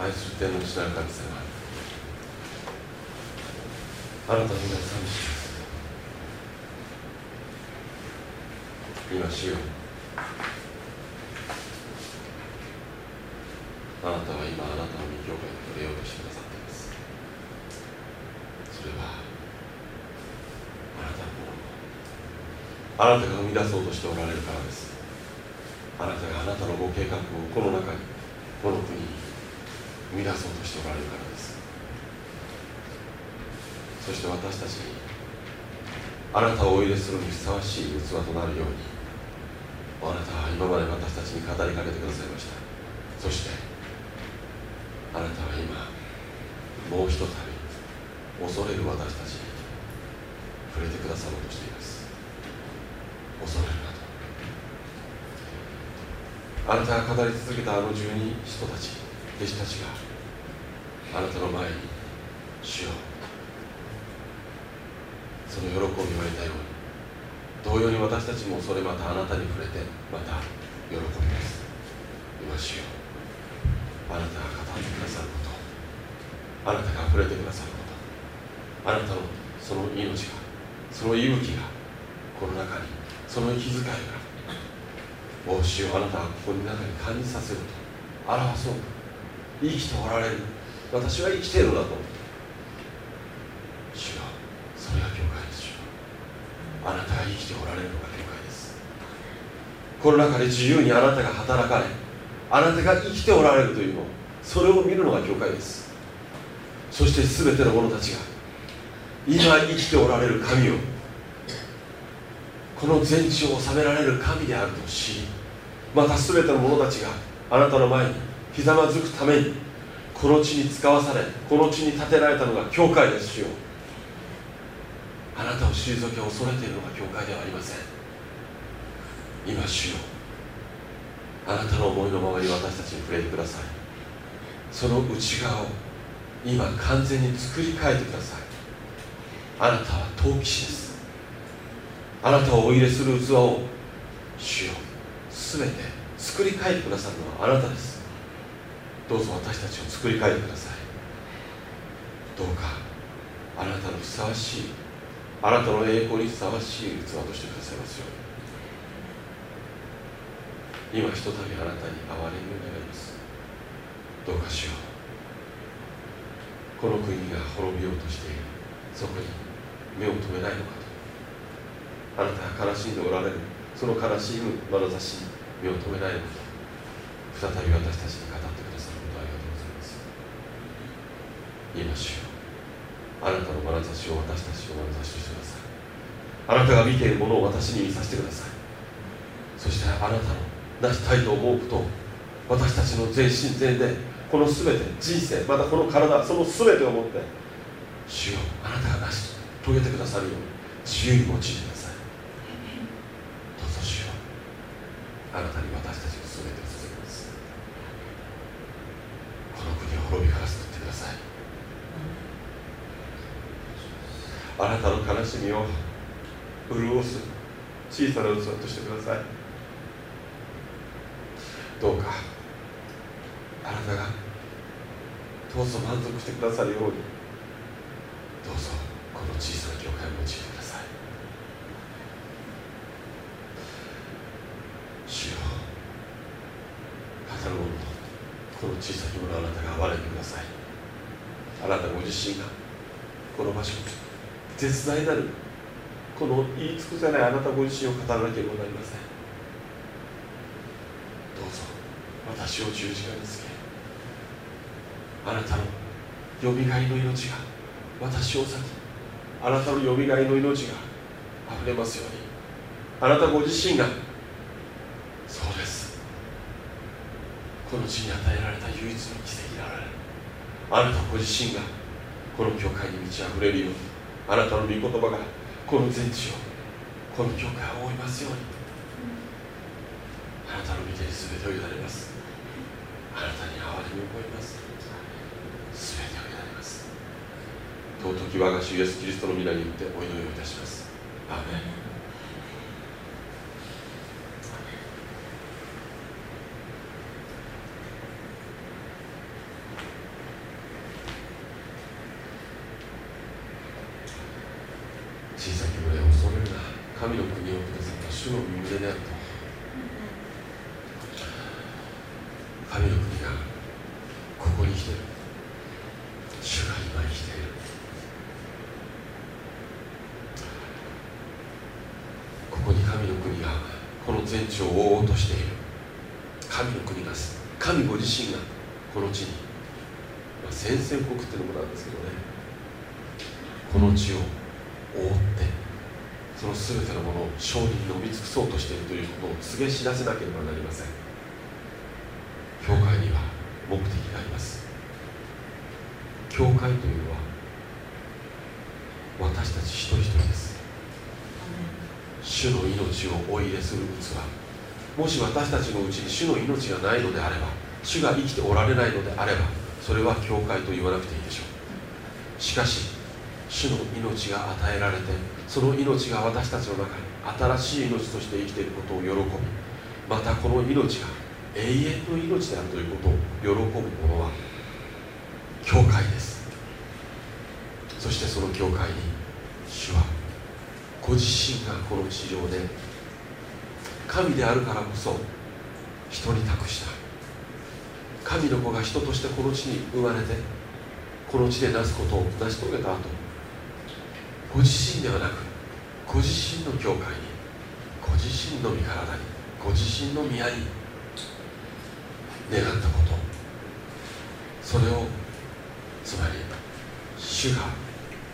愛する天の父なる神様あなたの皆さんに今しよあなたは今あなたの御教会に触れようとしてくださっていますそれはあなたのものあなたが生み出そうとしておられるからです。あなたがあなたのご計画をこの中にこの国に生み出そうとしておられるからです。そして私たちにあなたをお入れするにふさわしい器となるようにあなたは今まで私たちに語りかけてくださいました。そしてあなたは今もうひとたび恐れる私たちに触れてくださろうとしています。恐れるなと。あなたが語り続けたあの十二人たち弟子たちがあなたの前に主よ。その喜びを得たように。同様に私たちもそれまたあなたに触れてまた喜びます。今しよ。うあなたが語ってくださること。あなたが触れてくださること。あなたのその命がその息吹がこの中にその息遣いが。お主よあなたはここに中に感じさせると表そうと。生きておられる。私は生きているのだと主よそれが教会です。よあなたが生きておられるのが教会です。この中で自由にあなたが働かれあなたが生きておられるというのそれを見るのが教会です。そして全ての者たちが今生きておられる神をこの全地を治められる神であると知りまた全ての者たちがあなたの前にひざまずくためにこの地に使わされこの地に建てられたのが教会ですよ。あなたを退け恐れているのが教会ではありません。今主よ。あなたの思いのままに私たちに触れてください。その内側を今完全に作り変えてください。あなたは陶器師です。あなたをお入れする器を主よ。全て作り変えてくださるのはあなたです。どうぞ私たちを作り変えてください。どうかあなたのふさわしいあなたの栄光にふさわしい器としてくださいますように。今ひとたびあなたに憐れみを願います。どうかしよう。この国が滅びようとしているそこに目を留めないのかと。あなたが悲しんでおられるその悲しむ眼差しに目を留めないのか再び私たちに語ってくださることありがとうございます今しよう。あなたの眼差しを私たちの眼差しとしてください。あなたが見ているものを私に見させてください。そしてあなたの成したいと思うことを私たちの全身全霊この全て人生またこの体その全てをもって主よあなたが成し遂げてくださるように自由に用いてください。どうぞ主よ。あなたに私たちを全てを捧げますこの国を滅びから救ってくださいあなたの悲しみを潤す小さな器としてください。どうかあなたがどうぞ満足してくださるようにどうぞこの小さな教会を用いてください。主よ語る者この小さき者あなたが憐れんでください。あなたご自身がこの場所絶大なるこの言い尽くせないあなたご自身を語らなければなりません。どうぞ私を十字架につけあなたのよみがえりの命が私を裂きあなたのよみがえの命があふれますように。あなたご自身がそうです。この地に与えられた唯一の奇跡であられる。あなたご自身がこの教会に満ち溢れるように。あなたの御言葉がこの全地をこの教会を覆いますように。あなたの御手に全てを委ねます。あなたに憐れみを覚えます。全てを委ねます。尊き我が主イエスキリストの皆によってお祈りをいたします。アメン小さき胸を恐れるな神の国をくださった主の身胸であると神の国がここに来ている主が今生きているここに神の国がこの全地を覆おうとしている神の国が神ご自身がこの地に、まあ、宣戦国っていうのもなんですけどねこの地を覆ってその全てのものを勝利に飲み尽くそうとしているということを告げ知らせなければなりません。教会には目的があります。教会というのは私たち一人一人です。主の命をお入れする器。もし私たちのうちに主の命がないのであれば主が生きておられないのであればそれは教会と言わなくていいでしょう。しかし主の命が与えられてその命が私たちの中に新しい命として生きていることを喜びまたこの命が永遠の命であるということを喜ぶ者は教会です。そしてその教会に主はご自身がこの地上で神であるからこそ人に託した。神の子が人としてこの地に生まれてこの地でなすことを成し遂げた後ご自身ではなくご自身の教会にご自身の身体にご自身の宮に願ったこと。それをつまり主が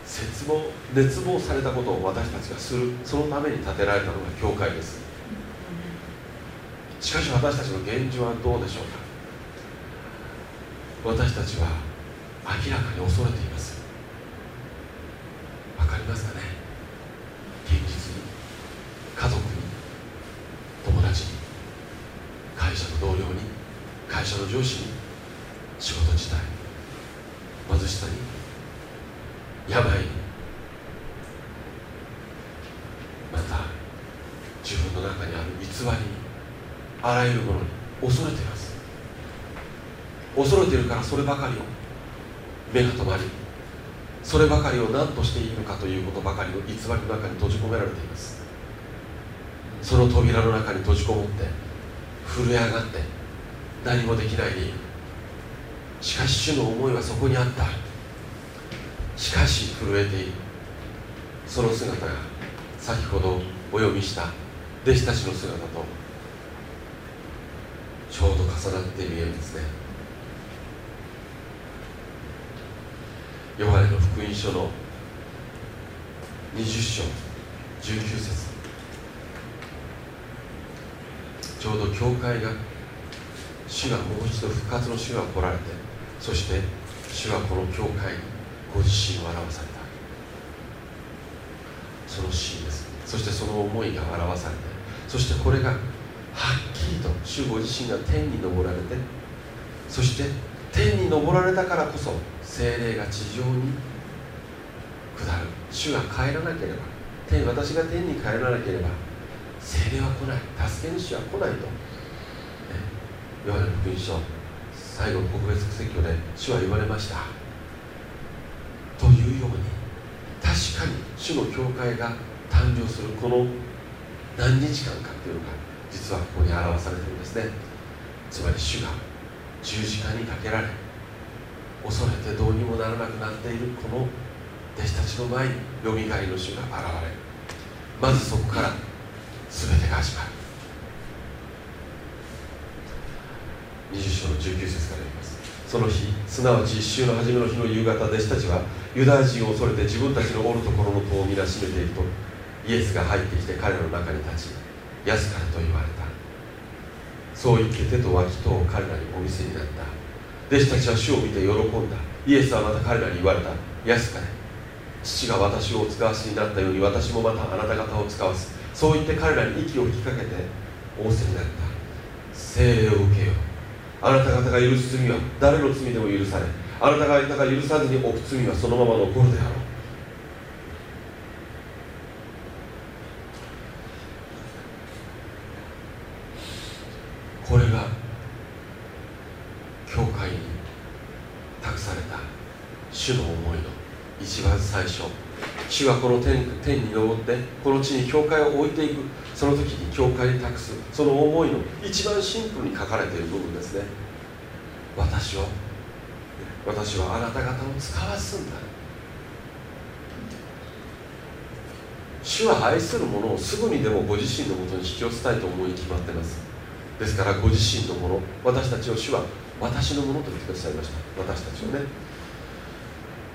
絶望熱望されたことを私たちがする。そのために建てられたのが教会です。しかし私たちの現状はどうでしょうか。私たちは明らかに恐れています。わかりますかね。現実に家族に友達に会社の同僚に会社の上司に仕事自体貧しさに病。にまた自分の中にある偽りにあらゆるものに恐れています。恐れているからそればかりを。目が止まり。そればかりを何としていいのかということばかりを偽りの中に閉じ込められています。その扉の中に閉じこもって震え上がって何もできないでいるしかし主の思いはそこにあった。しかし震えている。その姿が先ほどお読みした弟子たちの姿とちょうど重なって見えるんですね。ヨハネの福音書の20章19節。ちょうど教会が主がもう一度復活の主が来られてそして主はこの教会にご自身を表された。そのシーンです。そしてその思いが表されてそしてこれがはっきりと主ご自身が天に昇られてそして天に昇られたからこそ精霊が地上に下る。主が帰らなければ天私が天に帰らなければ精霊は来ない。助け主は来ないとヨハネの福音書最後の告別説教で主は言われました。というように確かに主の教会が誕生するこの何日間かっていうのが実はここに表されてるんですね。つまり主が十字架にかけられ恐れてどうにもならなくなっているこの弟子たちの前によみがえりの主が現れるまずそこから全てが始まる。20章の19節から読みます。その日すなわち一週の初めの日の夕方弟子たちはユダヤ人を恐れて自分たちのおるところの戸を皆閉めているとイエスが入ってきて彼の中に立ち安かれと言われた。そう言って手と脇とを彼らにお見せになった。弟子たちは主を見て喜んだ。イエスはまた彼らに言われた。安かれ。父が私をお使わしになったように私もまたあなた方を使わす。そう言って彼らに息を吹きかけて仰せになった。聖霊を受けよう。あなた方が許す罪は誰の罪でも許され。あなた方が許さずに置く罪はそのまま残るであろうこれが教会に託されたこの天天に昇ってこの地に教会を置いていく。その時に教会に託す。その思いの一番シンプルに書かれている部分ですね。私を私はあなた方を使わすんだ。主は愛する者をすぐにでもご自身のもとに引き寄せたいと思い決まってます。ですからご自身のもの私たちを主は私のものと言ってくださいました。私たちをね。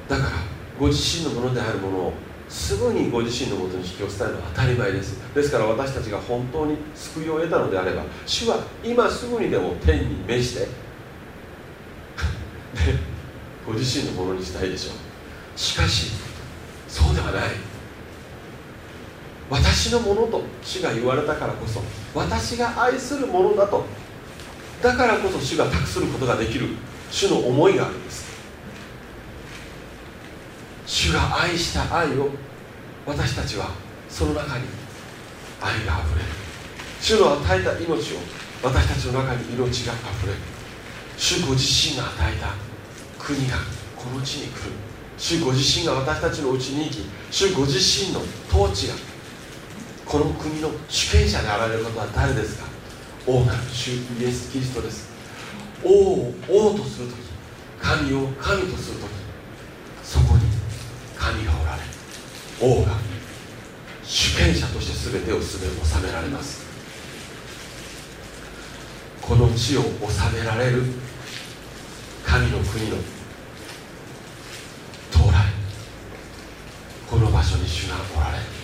だからご自身のものであるものをすぐにご自身のもとに引き寄せたいのは当たり前です。ですから私たちが本当に救いを得たのであれば主は今すぐにでも天に召して ご自身のものにしたいでしょう。しかしそうではない。私のものと主が言われたからこそ私が愛するものだと。だからこそ主が託することができる。主の思いがあるんです。主が愛した愛を私たちはその中に愛があふれる。主の与えた命を私たちの中に命があふれる。主ご自身が与えた国がこの地に来る。主ご自身が私たちのうちに生き主ご自身の統治がこの国の主権者であられることは誰ですか？王なる主イエス・キリストです。王を王とする時神を神とする時そこに神がおられ王が主権者として全てを全て治められます。この地を治められる神の国の到来。この場所に主がおられる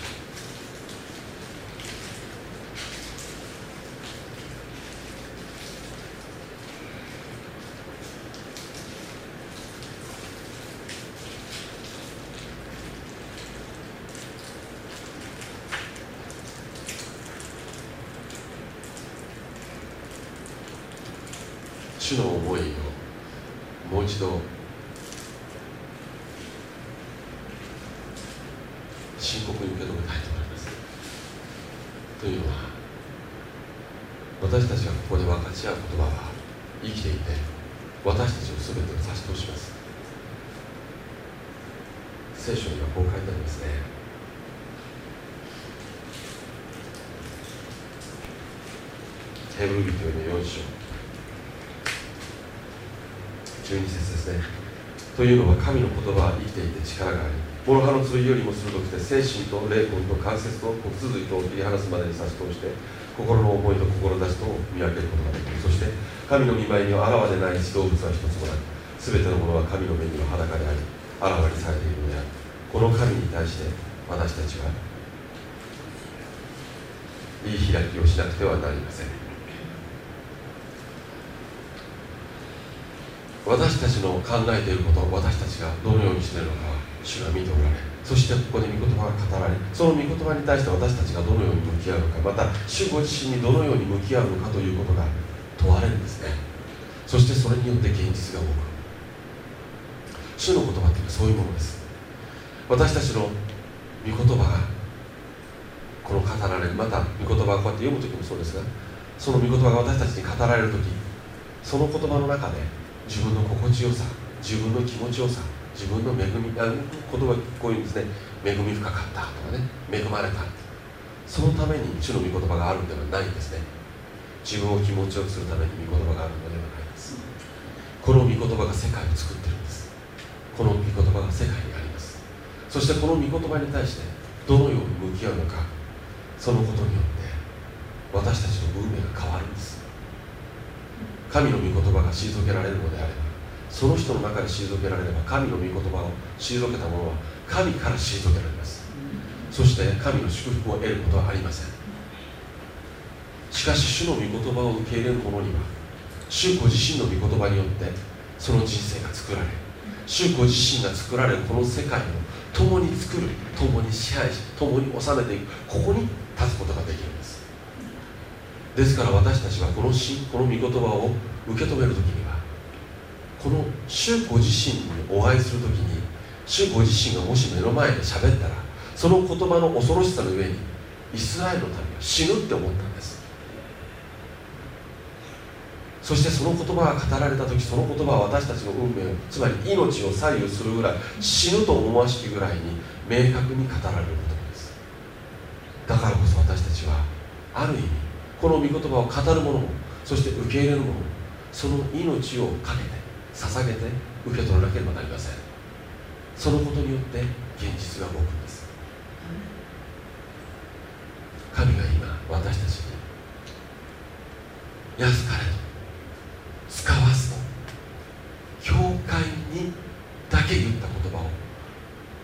主の思いをもう一度深刻に受け止めたいと思いますというのは私たちがここで分かち合う言葉は生きていて私たちを全てを差し通します聖書にはこう書いてありますねヘブル人への4章12節ですねというのは神の言葉は生きていて力があり諸刃の剣よりも鋭くて精神と霊魂と関節と骨髄とを切り離す。までに差し通して心の思いと志とを見分けることができるそして神の見舞いにはあらわでない動物は一つもない全てのものは神の目には裸でありあらわにされているのである。この神に対して私たちはいい開きをしなくてはなりません。私たちの考えていることを私たちがどのようにしているのか主が見ておられそしてここで御言葉が語られその御言葉に対して私たちがどのように向き合うのかまた主ご自身にどのように向き合うのかということが問われるんですね。そしてそれによって現実が動く。主の言葉っていうのはそういうものです。私たちの御言葉がこの語られるまた御言葉をこうやって読む時もそうですがその御言葉が私たちに語られる時その言葉の中で自分の心地よさ自分の気持ちよさ自分の恵みあ言葉こういうんですね。恵み深かったとかね恵まれたそのために主の御言葉があるんではないんですね。自分を気持ちよくするために御言葉があるのではないです。この御言葉が世界を作ってるんです。この御言葉が世界にあります。そしてこの御言葉に対してどのように向き合うのかそのことによって私たちの運命が変わるんです。神の御言葉が退けられるのであればその人の中で退けられれば神の御言葉を退けた者は神から退けられます。そして神の祝福を得ることはありません。しかし主の御言葉を受け入れる者には主ご自身の御言葉によってその人生が作られ主ご自身が作られるこの世界を共に作る共に支配し共に治めていくここに立つことができる。ですから私たちはこのこの御言葉を受け止める時にはこの主ご自身にお会いする時に主ご自身がもし目の前で喋ったらその言葉の恐ろしさの上にイスラエルの民は死ぬって思ったんです。そしてその言葉が語られた時その言葉は私たちの運命つまり命を左右するぐらい死ぬと思わしきぐらいに明確に語られる言葉です。だからこそ私たちはある意味この御言葉を語る者もそして受け入れる者もその命を懸けて捧げて受け取らなければなりません。そのことによって現実が動くんです。神が今私たちに安かれと使わすと教会にだけ言った言葉を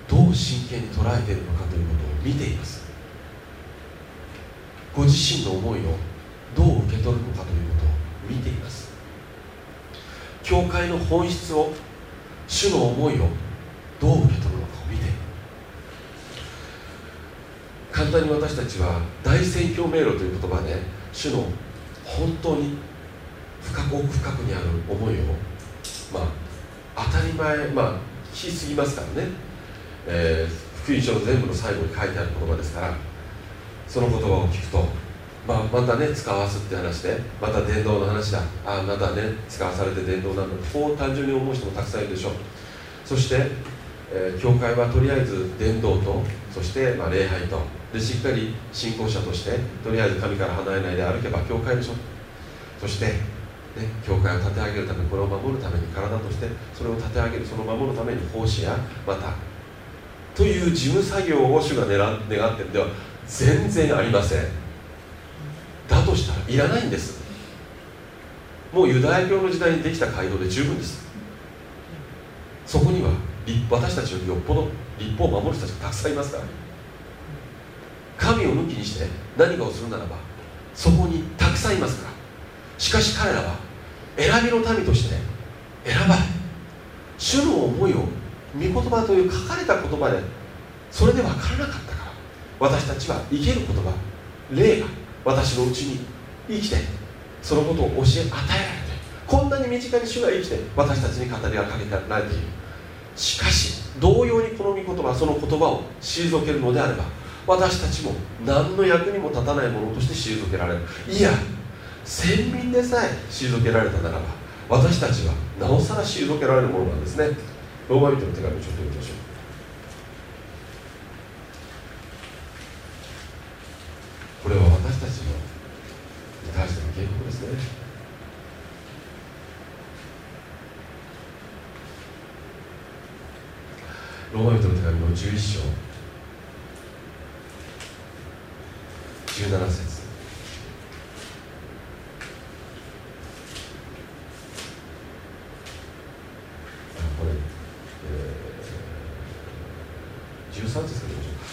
どう真剣に捉えているのかということを見ています。ご自身の思いをどう受け取るのかということを見ています。教会の本質を主の思いをどう受け取るのかを見て。簡単に私たちは大宣教迷路という言葉で主の本当に深く奥深くにある思いをまあ当たり前まあ聞きすぎますからね、えー、福音書の全部の最後に書いてある言葉ですからその言葉を聞くと、まあ、またね使わすって話でまた伝道の話だ。ああまたね使わされて伝道なんだ。こう単純に思う人もたくさんいるでしょ。うそして、えー、教会はとりあえず伝道とそして、まあ、礼拝と。でしっかり信仰者としてとりあえず神から離れないで歩けば教会でしょ。そして、ね、教会を立て上げるためにこれを守るために体としてそれを立て上げるその守るために奉仕やまたという事務作業を主が願っているでは全然ありません。だとしたらいらないんです。もうユダヤ教の時代にできた街道で十分です。そこには私たちよりよっぽど立法を守る人たちがたくさんいますから神を抜きにして何かをするならばそこにたくさんいますから。しかし彼らは選びの民として選ばれ主の思いを御言葉という書かれた言葉でそれで分からなかったか私たちは生ける言葉霊が私のうちに生きてそのことを教え与えられてこんなに身近に主が生きて私たちに語りがかけられている。しかし同様にこの御言葉その言葉を退けるのであれば私たちも何の役にも立たないものとして退けられる。いや先民でさえ退けられたならば私たちはなおさら退けられるものなんですね。ローマ人の手紙をちょっと読みましょうこれは私たちのに対しての警告ですねローマ人の手紙の11章。17節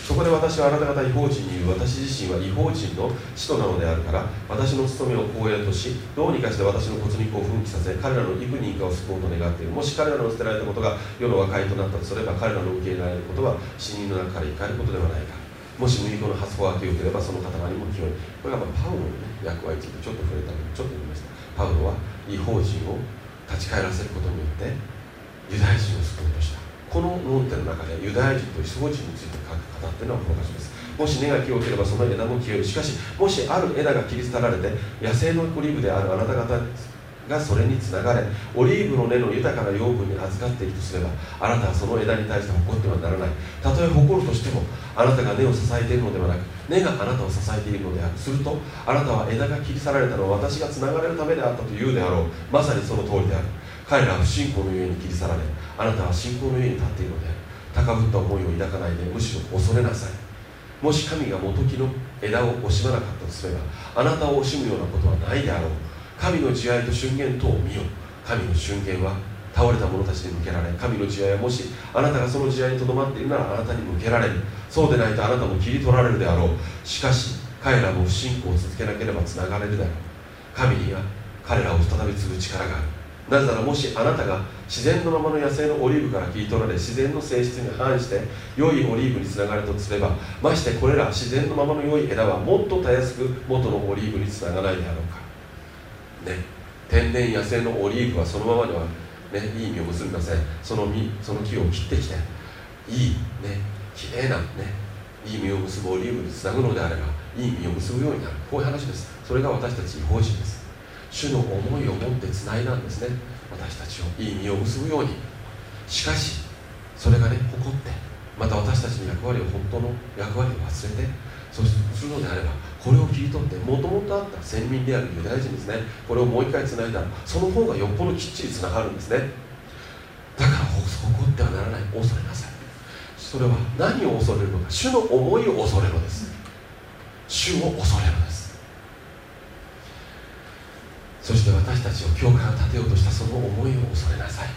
そこで私はあなた方違法人に言う私自身は違法人の使徒なのであるから私の務めを公営としどうにかして私の骨肉を奮起させ彼らの幾人かを救おうと願っている。もし彼らの捨てられたことが世の和解となったとすれば彼らの受け入れられることは死人の中から生かることではないか。もし無意語の発砲が清ければその塊も清い。これがまパウロの、ね、役割についてちょっと触れたのでちょっと言いました。パウロは違法人を立ち返らせることによってユダヤ人を救おうとした。この論点の中でユダヤ人と異邦人について語っているのはこの箇所です。もし根が清ければその枝も清いしかしもしある枝が切り捨てられて野生のオリーブであるあなた方がそれにつながれオリーブの根の豊かな養分に預かっているとすればあなたはその枝に対して誇ってはならない。たとえ誇るとしてもあなたが根を支えているのではなく根があなたを支えているのである。するとあなたは枝が切り去られたのは私がつながれるためであったと言うであろう。まさにその通りである。彼らは不信仰のゆえに切り去られあなたは信仰のゆえに立っているので高ぶった思いを抱かないでむしろ恐れなさい。もし神が元木の枝を惜しまなかったとすればあなたを惜しむようなことはないであろう。神の慈愛と瞬間とを見よ神の瞬間は倒れた者たちに向けられ神の慈愛はもしあなたがその慈愛にとどまっているならあなたに向けられる。そうでないとあなたも切り取られるであろう。しかし彼らも不信仰を続けなければつながれるだろう。神には彼らを再び継ぐ力がある。なぜならもしあなたが自然のままの野生のオリーブから切り取られ自然の性質に反して良いオリーブにつながるとすればましてこれら自然のままの良い枝はもっとたやすく元のオリーブにつながないであろうか。ね。天然野生のオリーブはそのままでは、ね、いい実を結びませんその実その木を切ってきていいね綺麗なねいい実を結ぶオリーブにつなぐのであればいい実を結ぶようになる。こういう話です。それが私たち違法人です。主の思いを持ってつないだんですね。私たちをいい実を結ぶように。しかしそれがね誇ってまた私たちの役割を本当の役割を忘れてそうするのであればこれを切り取ってもともとあった先民であるユダヤ人ですねこれをもう一回つないだらその方がよっぽどきっちりつながるんですね。だから誇ってはならない。恐れなさい。それは何を恐れるのか。主の思いを恐れるのです。主を恐れるのです。そして私たちを教会を建てようとしたその思いを恐れなさい。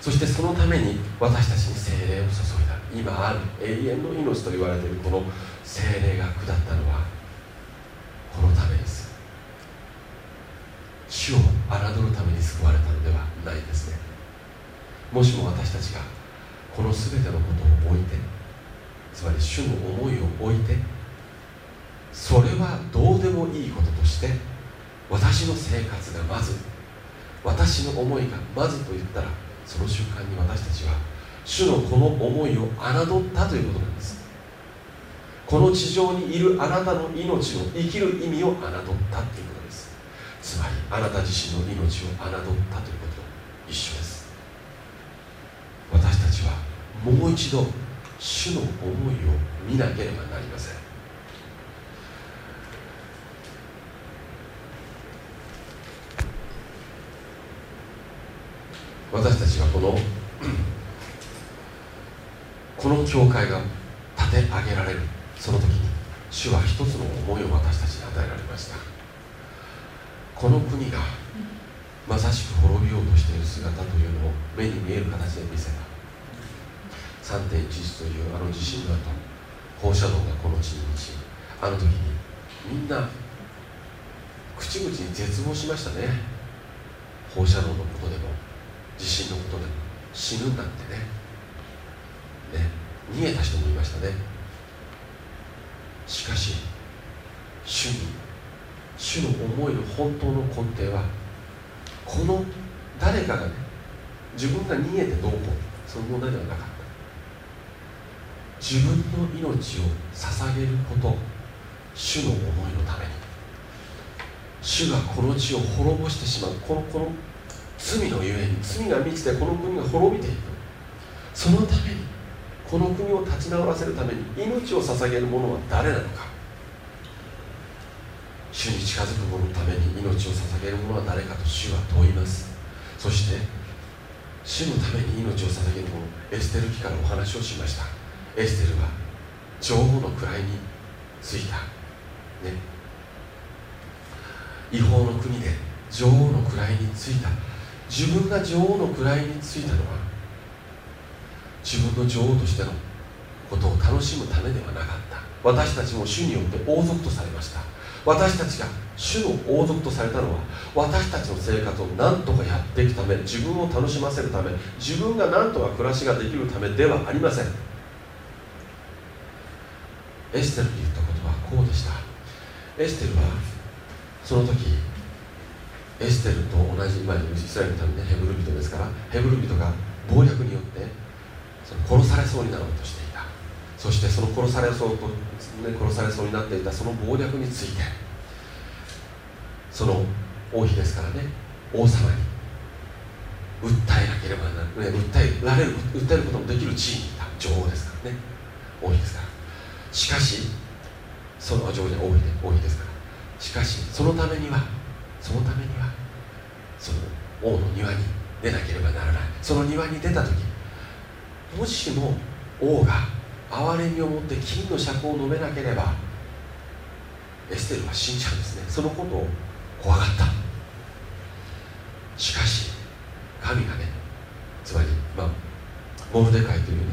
そしてそのために私たちに精霊を注いだ今ある永遠の命と言われているこの精霊が下ったのはこのためです。主を侮るために救われたのではないですね。もしも私たちがこの全てのことを置いてつまり主の思いを置いてそれはどうでもいいこととして私の生活がまず私の思いがまずと言ったらその瞬間に私たちは主のこの思いを侮ったということなんです。この地上にいるあなたの命の生きる意味を侮ったということです。つまりあなた自身の命を侮ったということと一緒です。私たちはもう一度主の思いを見なければなりません私たちはこのこの教会が立て上げられるその時に主は一つの思いを私たちに与えられました。この国がまさしく滅びようとしている姿というのを目に見える形で見せた。3.11というあの地震の後放射能がこの地に満ちあの時にみんな口々に絶望しましたね。放射能のことでも。地震のことで死ぬんだってね。ね。逃げた人もいましたね。しかし主に主の思いの本当の根底はこの誰かがね自分が逃げてどうこうその問題ではなかった。自分の命を捧げること主の思いのために。主がこの地を滅ぼしてしまう。このこの罪のゆえに。罪が満ちてこの国が滅びていくそのためにこの国を立ち直らせるために命を捧げる者は誰なのか。主に近づく者のために命を捧げる者は誰かと主は問います。そして主のために命を捧げる者エステル記からお話をしました。エステルは女王の位についた。ね。違法の国で女王の位についた自分が女王の位についたのは自分の女王としてのことを楽しむためではなかった。私たちも主によって王族とされました。私たちが主の王族とされたのは私たちの生活を何とかやっていくため自分を楽しませるため自分が何とか暮らしができるためではありません。エステルに言ったことはこうでした。エステルはその時エステルと同じ、まあ、イスラエルの民ねヘブル人ですからヘブル人が暴力によってその殺されそうになろうとしていた。そしてその殺されそうと、ね、殺されそうになっていたその暴力についてその王妃ですからね王様に訴えなければなら、ね、訴えられる訴えることもできる地位にいた。女王ですからね。王妃ですから。しかしその女王じゃ王妃で王妃ですから。しかしそのためにはそのためにはその王の庭に出なければならない。その庭に出た時もしも王が憐れみを持って金の尺を飲めなければエステルは死んじゃうんですね。そのことを怖がった。しかし神がねつまり、まあ、モルデカイというね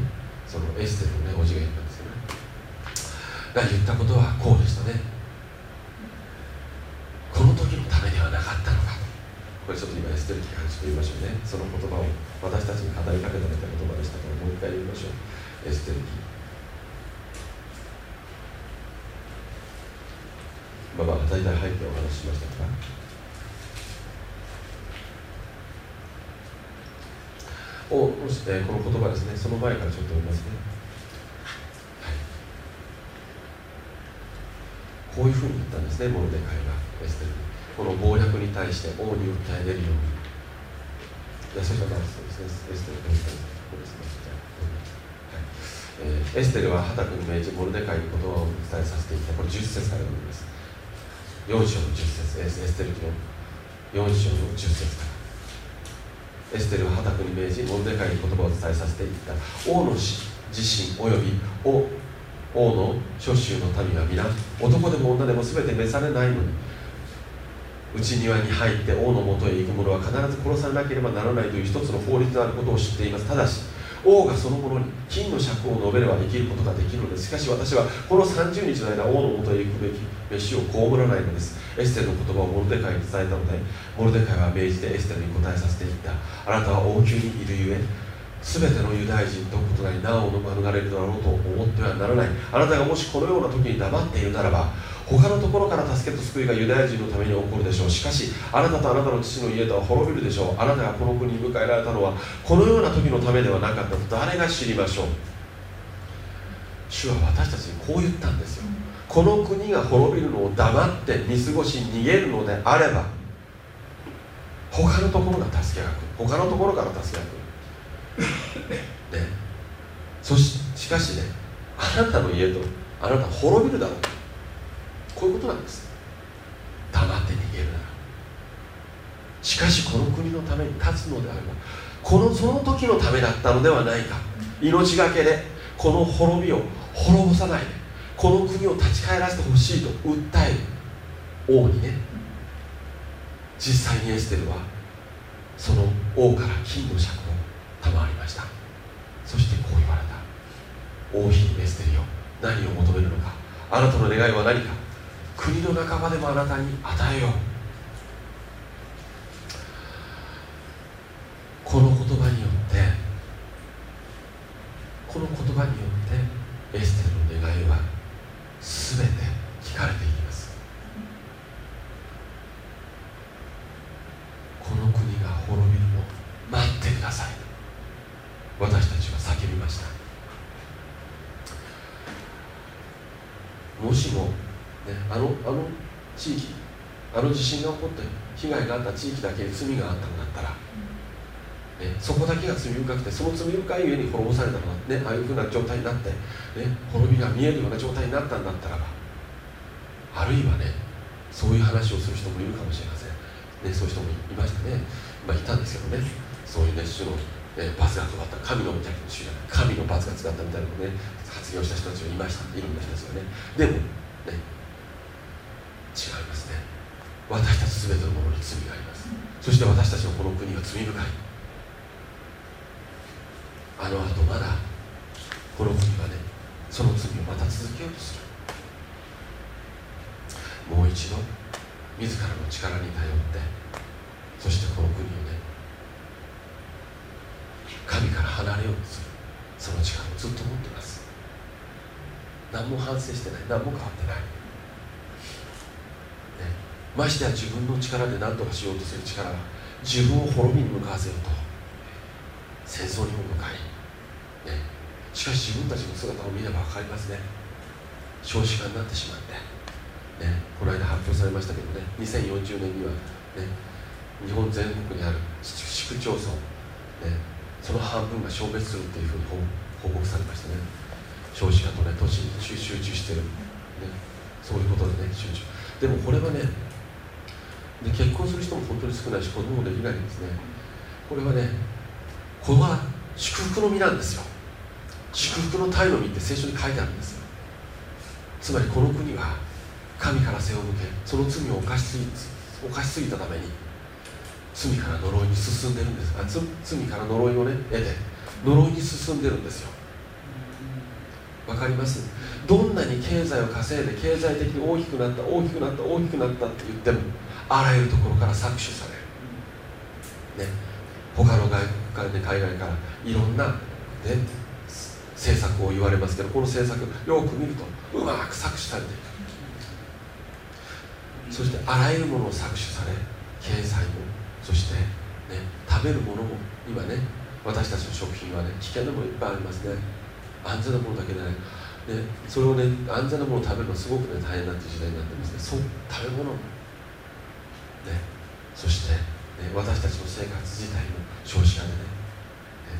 そのエステルのねおじが言ったんですけどね。が言ったことはこうでしたね。この時のためではなかったのかこれちょっと今エステル記からちょっと言いましょうね。その言葉を私たちに語りかけたみた言葉でしたからもう一回言いましょう。エステル記まあまあ大体背景お話ししましたがおもし、えー、この言葉ですね。その前からちょっと読みますね、はい、こういうふうに言ったんですねモルデカイが。エステルにこの謀略に対して王に訴え出るようにエステル、はいえー、エステルは畑に命じモルデカイに言葉を伝えさせていてこれ10節から読みます4章の10節エステル記の4章の10節からエステルは畑に命じモルデカイに言葉を伝えさせていった。王の自身および王王の諸州の民は皆男でも女でも全て召されないのに内庭に入って王のもとへ行く者は必ず殺されなければならないという一つの法律であることを知っています。ただし王がその者に金の尺を述べれば生きることができるのです。しかし私はこの30日の間王のもとへ行くべき飯を被らないのです。エステの言葉をモルデカイに伝えたのでモルデカイは命じてエステルに答えさせていった。あなたは王宮にいるゆえ全てのユダヤ人と異なりなおの免れるだろうと思ってはならないあなたがもしこのような時に黙っているならば他のところから助けと救いがユダヤ人のために起こるでしょう。しかしあなたとあなたの父の家とは滅びるでしょう。あなたがこの国に迎えられたのはこのような時のためではなかった。と誰が知りましょう。主は私たちにこう言ったんですよ。この国が滅びるのを黙って見過ごし逃げるのであれば他のところが助けが来る。他のところから助けが来る。ね、そししかしねあなたの家とあなた滅びるだろう。こういうことなんです。黙って逃げるな。らしかしこの国のために立つのであればこのその時のためだったのではないか。命がけでこの滅びを滅ぼさないでこの国を立ち返らせてほしいと訴える。王にね。実際にエステルはその王から金の尺を賜りました。そしてこう言われた。王妃エステルよ何を求めるのか。あなたの願いは何か。国の仲間でもあなたに与えようこの言葉によってこの言葉によってエステルの願いは全て聞かれていきますこの国が滅びるのを待ってください私たちは叫びましたもしも、ね、あのあの地域あの地震が起こって被害があった地域だけに罪があったのだったら、ね、そこだけが罪深くてその罪深い上に滅ぼされたのは、ね、ああいうふうな状態になって、ね、滅びが見えるような状態になったんだったらばあるいはねそういう話をする人もいるかもしれません、ね、そういう人もいましたね、まあ、いたんですけどね。そういう熱種のえ、罰が配った神の主じゃない神の罰が使ったみたいなのね発言をした人たちがいましたいるんな人ですよね。でもね違いますね。私たち全てのものに罪があります。そして私たちのこの国は罪深い。あの後まだこの国はねその罪をまた続けようとする。もう一度自らの力に頼ってそしてこの国をね神から離れようとする。その力をずっと持ってます。何も反省してない。何も変わってない、ましてや自分の力で何とかしようとする力は自分を滅びに向かわせようと戦争にも向かい、ね、しかし自分たちの姿を見れば分かりますね。少子化になってしまって、ね、この間発表されましたけどね。2040年には、ね、日本全国にある市区町村、ね、その半分が消滅するっていうふうに報告されましたね。少子化とね都市に集中してる、ね、そういうことでね集中。でもこれはねで結婚する人も本当に少ないし子供もできないんですね。これはねこれは祝福の実なんですよ。祝福の鯛の実って聖書に書いてあるんですよ。つまりこの国は神から背を向けその罪を犯しすぎ犯しすぎたために罪から呪いに進んでるんです。あ罪から呪いをね得て呪いに進んでるんですよ。わかります？どんなに経済を稼いで経済的に大きくなった大きくなった大きくなったって言ってもあらゆるところから搾取される。ね。他の外国から、海外からいろんな、ね、政策を言われますけどこの政策よく見るとうまく搾取されていくそしてあらゆるものを搾取され経済もそして、ね、食べるものも今ね私たちの食品はね危険なものいっぱいありますね。安全なものだけでねそれをね安全なものを食べるのすごくね大変なって時代になってますね。そう食べ物。そして、ね、私たちの生活自体も少子化でね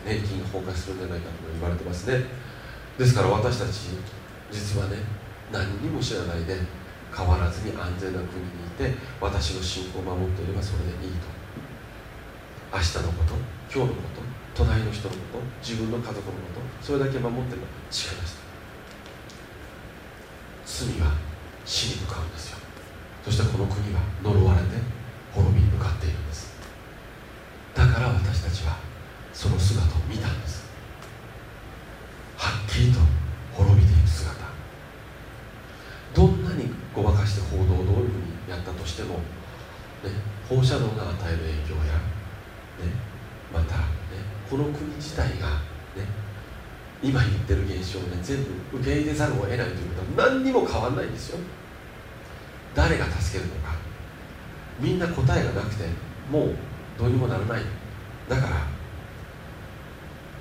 年金が崩壊するんじゃないかとも言われてますね。ですから私たち実はね何にも知らないで変わらずに安全な国にいて私の信仰を守っていればそれでいいと。明日のこと今日のこと隣の人のこと自分の家族のことそれだけ守っていれば違いました罪は死に向かうんですよ。そしてこの国は呪われて滅びに向かっているんです。だから私たちはその姿を見たんです。はっきりと滅びていく姿。どんなにごまかして報道をどういうふうにやったとしても、ね、放射能が与える影響や、ね、また、ね、この国自体が、ね、今言ってる現象をね全部受け入れざるを得ないということは何にも変わらないんですよ。誰が助けるのか。みんな答えがなくてもうどうにもならない。だから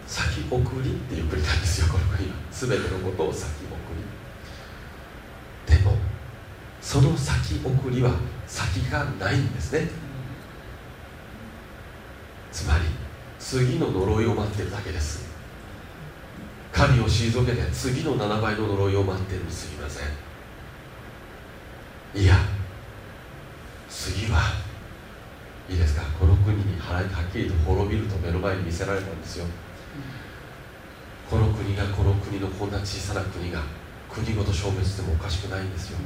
先送りっていう国なんですよこの国は全てのことを先送り。でもその先送りは先がないんですね。つまり次の呪いを待ってるだけです。神を退けて次の7倍の呪いを待ってるにすぎません。いや次はいいですか？この国にはっきりと滅びると目の前に見せられたんですよ。この国がこの国のこんな小さな国が国ごと消滅してもおかしくないんですよ。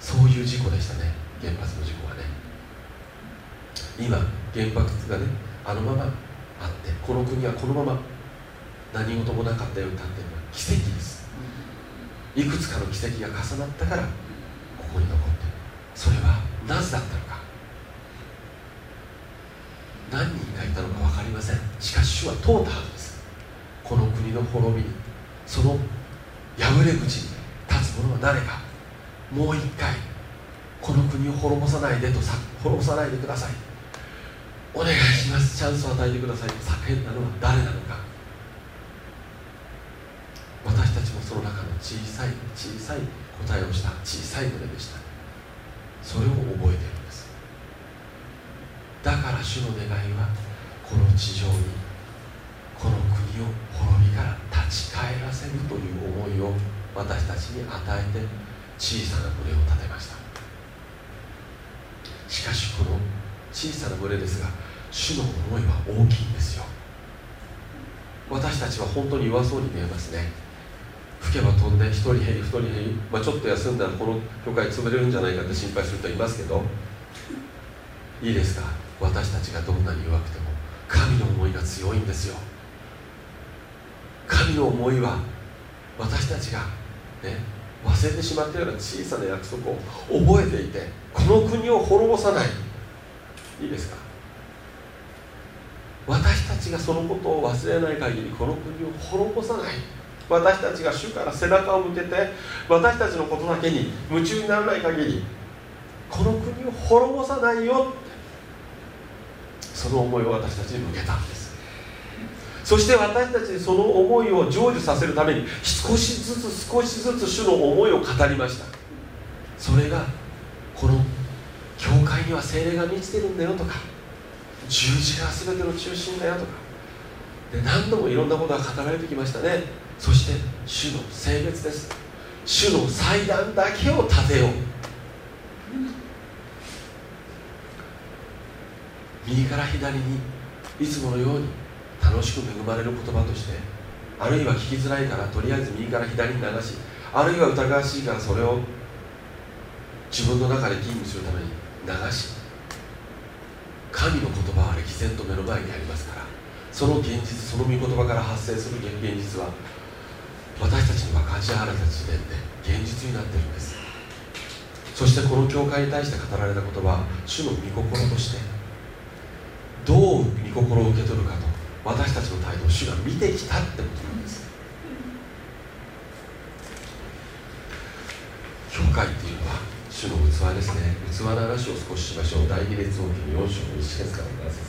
そういう事故でしたね。原発の事故はね。今原発がねあのままあってこの国はこのまま何事もなかったように立ってるのは奇跡です。いくつかの奇跡が重なったからここに残ってるそれはなぜだったのか？何人がいたのか分かりません。しかし主は通ったはずです。この国の滅びにその破れ口に立つ者は誰か。もう一回この国を滅ぼさないでと滅ぼさないでください。お願いします。チャンスを与えてください。と叫んだのは誰なのか。私たちもその中の小さい小さい答えをした小さい胸でした。それを覚えてるんです。だから主の願いはこの地上にこの国を滅びから立ち返らせるという思いを私たちに与えて小さな群れを立てました。しかしこの小さな群れですが主の思いは大きいんですよ。私たちは本当に弱そうに見えますね。吹けば飛んで1人減り2人減り、まあ、ちょっと休んだらこの教会潰れるんじゃないかって心配する人いますけどいいですか？私たちがどんなに弱くても神の思いが強いんですよ。神の思いは私たちがね忘れてしまったような小さな約束を覚えていてこの国を滅ぼさない。いいですか？私たちがそのことを忘れない限りこの国を滅ぼさない。私たちが主から背中を向けて私たちのことだけに夢中にならない限りこの国を滅ぼさないよその思いを私たちに向けたんです。そして私たちにその思いを成就させるために少しずつ少しずつ主の思いを語りました。それがこの教会には精霊が満ちてるんだよとか十字架が全ての中心だよとか。で何度もいろんなことが語られてきましたね。そして主の性別です。主の祭壇だけを建てよう。右から左にいつものように楽しく恵まれる言葉としてあるいは聞きづらいからとりあえず右から左に流しあるいは疑わしいからそれを自分の中で吟味するために流し神の言葉は歴然と目の前にありますからその現実その御言葉から発生する現実は私たちに分かち合われた時点で現実になっているんです。そしてこの教会に対して語られた言葉は主の御心としてどう御心を受け取るかと私たちの態度を主が見てきたってことなんです。教会っていうのは主の器ですね。器の話を少ししましょう。第二列王記の4章の1節から7節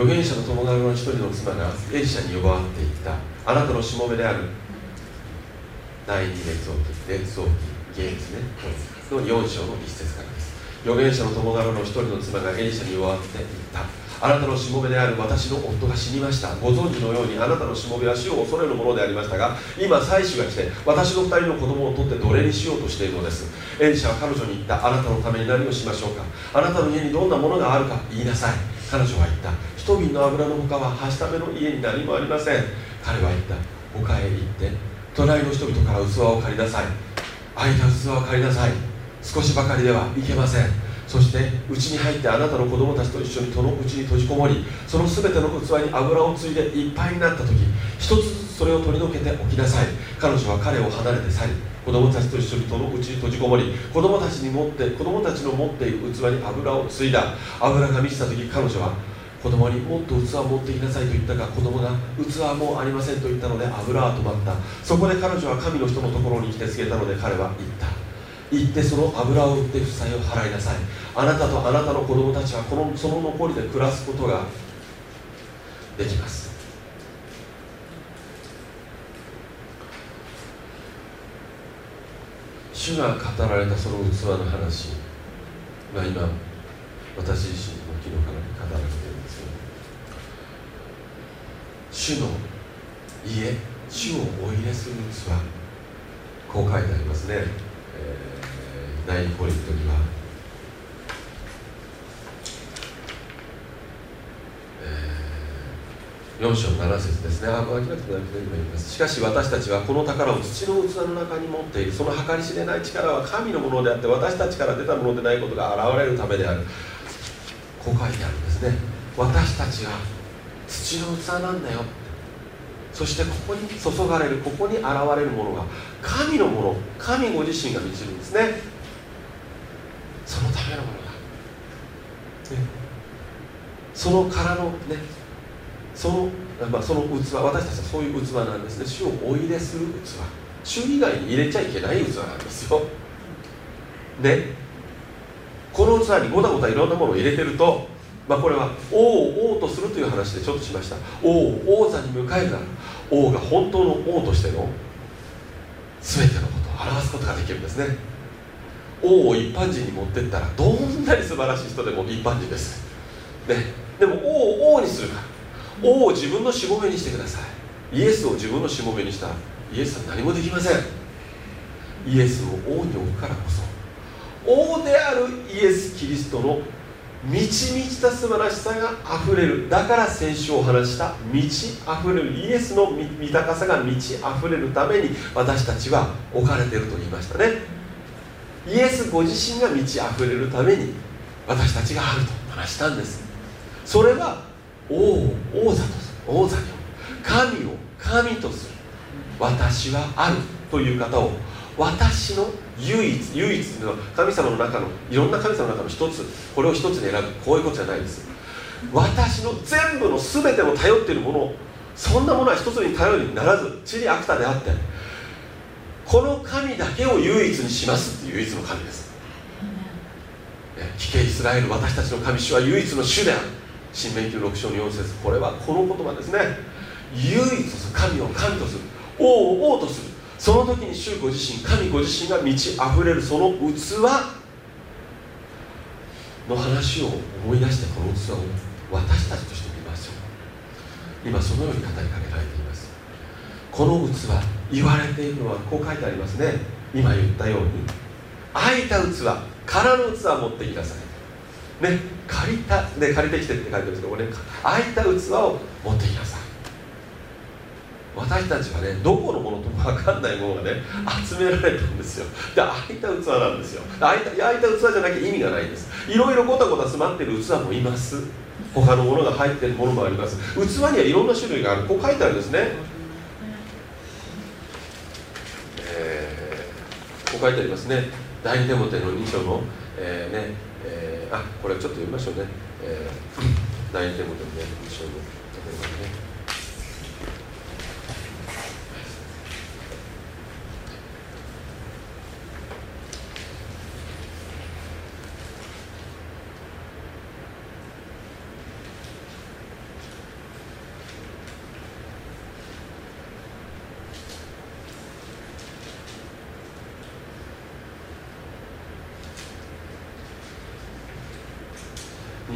預言者の友達の一人の妻がエリシャに呼ばわっていった。あなたのしもべである。第二列王記列王記ゲーツね。の4章の一節からです。預言者の友柄の一人の妻がエリシャに呼ばわっていった。あなたのしもべである私の夫が死にました。ご存知のようにあなたのしもべは死を恐れるものでありましたが今妻子が来て私の2人の子供を取って奴隷にしようとしているのです。エリシャは彼女に言った。あなたのために何をしましょうか。あなたの家にどんなものがあるか言いなさい。彼女は言った一瓶の油の他ははしための家に何もありません。彼は言った丘へ行って。隣の人々から器を借りなさい空いた器を借りなさい。少しばかりではいけません。そして家に入ってあなたの子供たちと一緒にそのうちに閉じこもりその全ての器に油をついでいっぱいになった時一つずつそれを取り除けておきなさい。彼女は彼を離れて去り子供たちと一緒にそのうちに閉じこもり子供たちに持って子供たちの持っている器に油をついだ油が満ちた時彼女は子供にもっと器を持ってきなさいと言ったが子供が器はもうありませんと言ったので油は止まったそこで彼女は神の人のところに来て告げたので彼は言った。行ってその油を売って負債を払いなさい。あなたとあなたの子供たちはこのその残りで暮らすことができます。主が語られたその器の話が今私自身の昨日から語られているんですけど主の家主をお入れする器こう書いてありますね、えー、第2コリントには、えー、4章7節ですね。あ明らかくなくて今言います。しかし私たちはこの宝を土の器の中に持っている。その計り知れない力は神のものであって私たちから出たものでないことが現れるためである。こう書いてあるんですね。私たちは土の器なんだよそしてここに注がれるここに現れるものが神のもの神ご自身が満ちるんですね。そのためのものだ、ね、その殻のねその,、まあ、その器私たちはそういう器なんですね。主をお入れする器。主以外に入れちゃいけない器なんですよ。でこの器にごたごたいろんなものを入れてるとまあ、これは王を王とするという話でちょっとしました。王を王座に迎えるなら王が本当の王としての全てのことを表すことができるんですね。王を一般人に持ってったらどんなに素晴らしい人でも一般人です、ね、でも王を王にするから。王を自分のしもべにしてください。イエスを自分のしもべにしたイエスは何もできません。イエスを王に置くからこそ王であるイエス・キリストの満ち満ちた素晴らしさがあふれる。だから先週お話した満ちあふれる。イエスの豊かさが満ちあふれるために私たちは置かれていると言いましたね。イエスご自身が満ちあふれるために私たちがあると話したんです。それは王王座とする王座に神を神とする私はあるという方を私の唯一唯一の神様の中のいろんな神様の中の一つこれを一つに選ぶこういうことじゃないです私の全部の全ての頼っているものそんなものは一つに頼りにならず地理アクタであってこの神だけを唯一にしますって唯一の神です聞けイスラエル私たちの神主は唯一の主である新明記の6章の4節これはこの言葉ですね。唯一神を神とする。王を王とする。その時に主ご自身神ご自身が満ち溢れるその器の話を思い出してこの器を私たちとして見ましょう今そのように語りかけられています。この器言われているのはこう書いてありますね。今言ったように空いた器空の器を持ってきなさい。ね借りたね借りてきてって書いてあるんですけどね空いた器を持ってきなさい。私たちはねどこのものとも分かんないものがね集められたんですよ。で開いた器なんですよ。開いた焼いた器じゃなきゃ意味がないんです。いろいろごたごた詰まってる器もいます。他のものが入ってるものもあります。器にはいろんな種類がある。こう書いてあるんですね、えー、こう書いてありますね。第二手モテの2章の、えー、ね、あこれちょっと読みましょうね、えー、第二手モテの、ね、一緒にところまでね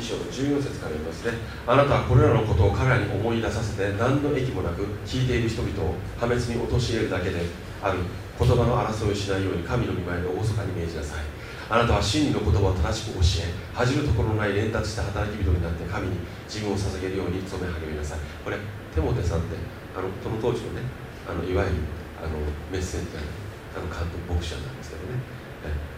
章の14節から読みますね。あなたはこれらのことを彼らに思い出させて何の益もなく聞いている人々を破滅に陥れるだけである言葉の争いをしないように神の御前で厳かに命じなさい。あなたは真理の言葉を正しく教え恥じるところのない連達した働き人になって神に自分を捧げるように努め励みなさい。これテモテさんってあのその当時のねあのいわゆるあのメッセンジャーあの監督牧者なんですけどね。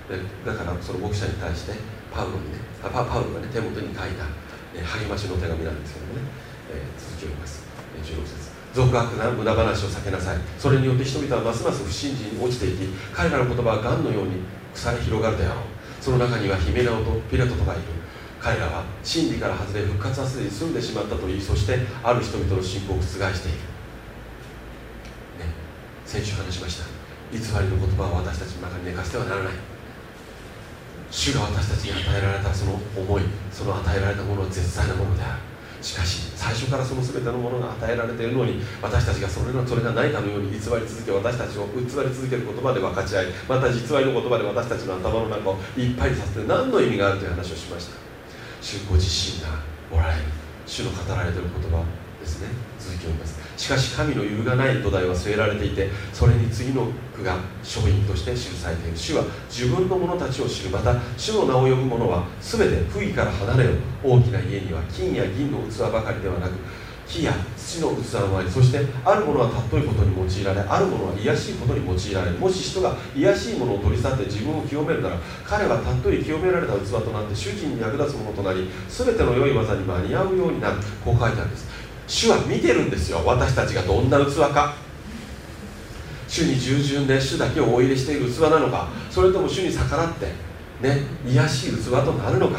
でだからその牧者に対してパウロにねパパウロがね手元に書いた、え励ましの手紙なんですけどもね、えー、続きを読みます、16節。俗悪な無駄話を避けなさい。それによって人々はますます不信心に落ちていき彼らの言葉はがんのように腐れ広がるであろう。その中にはヒメナオとピラトとがいる。彼らは真理から外れ復活はすでに済んでしまったと言いそしてある人々の信仰を覆している、ね、先週話しました。偽りの言葉を私たちの中に寝かせてはならない。主が私たちに与えられたその思いその与えられたものは絶大なものである。しかし最初からその全てのものが与えられているのに私たちがそれのそれがないかのように偽り続け私たちを偽り続ける言葉で分かち合いまた実話の言葉で私たちの頭の中をいっぱいにさせて何の意味があるという話をしました。主ご自身がおられる。主の語られている言葉ですね続きを見ますしかし神の揺るがない土台は据えられていてそれに次の句が書院として記されている主は自分の者たちを知るまた主の名を呼ぶ者は全て不義から離れよ大きな家には金や銀の器ばかりではなく木や土の器もありそしてあるものは尊いことに用いられあるものは卑しいことに用いられもし人が卑しいものを取り去って自分を清めるなら彼は尊い清められた器となって主人に役立つものとなり全ての良い技に間に合うようになるこう書いてあるんです。主は見てるんですよ。私たちがどんな器か。主に従順で主だけをお入れしている器なのか。それとも主に逆らってね癒しい器となるのか。